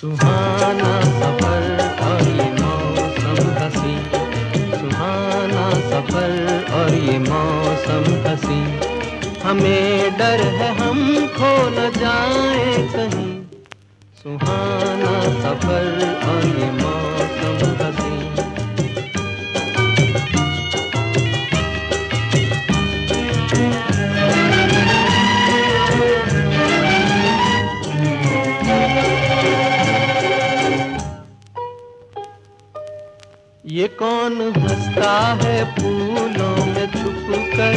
सुहाना सफ़र और ये मौसम हसी। सुहाना सफ़र और ये मौसम हसी। हमें डर है, हम खो न जाए कहीं। सुहाना सफ़र ये कौन हंसता है फूलों में छुप कर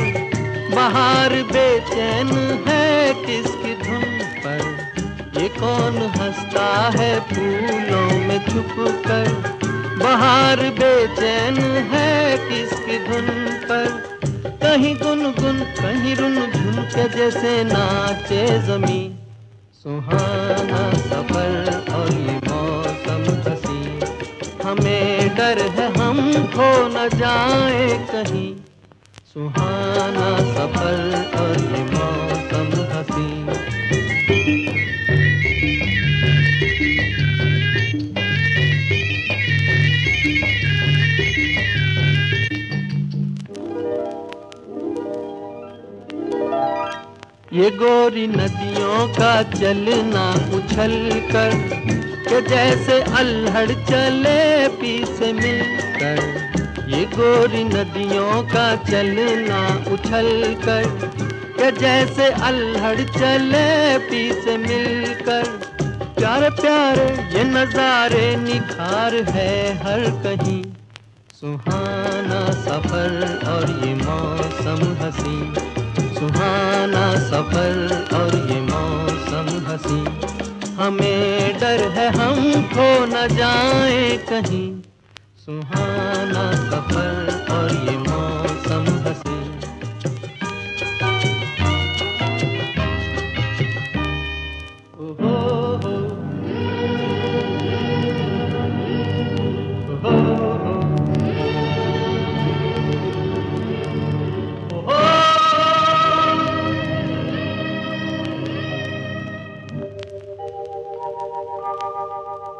बाहर बेचैन है किसकी धुन पर? ये कौन हंसता है फूलों में छुप कर बाहर बेचैन है किसकी धुन पर? कहीं गुन गुन कहीं रुन झुन के जैसे नाचे जमी सुहाना सफ़र। खो न जाए कहीं। सुहाना सफल और ये मौसम हसी ये गोरी नदियों का चलना उछल कर, के जैसे अल्हड़ चले पी से मिलकर ये गोरी नदियों का चलना उछल कर के जैसे अल्हड़ चले पी से मिलकर। प्यारे प्यारे, ये नजारे निखार है हर कहीं। सुहाना सफ़र और ये मौसम हसी सुहाना सफ़र और ये मौसम हसी हमें डर है हम खो न जाए कहीं। सुहाना सफ़र और ये मौसम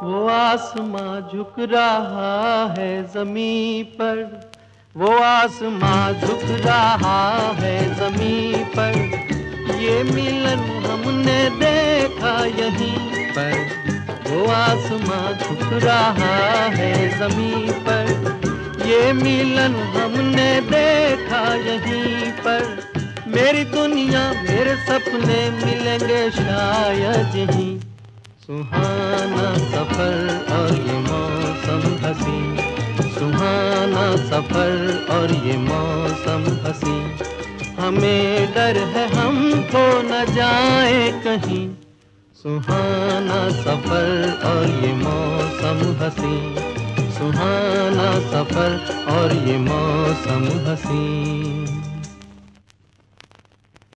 वो आसमां झुक रहा है जमी पर। वो आसमां झुक रहा है जमी पर। ये मिलन हमने देखा यहीं पर। वो आसमां झुक रहा है जमी पर। ये मिलन हमने देखा यहीं पर। मेरी दुनिया, मेरे सपने मिलेंगे शायद यहीं। सुहाना सफ़र और ये मौसम हसी। सुहाना सफ़र और ये मौसम हसी। हमें डर है हम तो न जाए कहीं। सुहाना सफ़र और ये मौसम हसी। सुहाना सफ़र और ये मौसम हसी।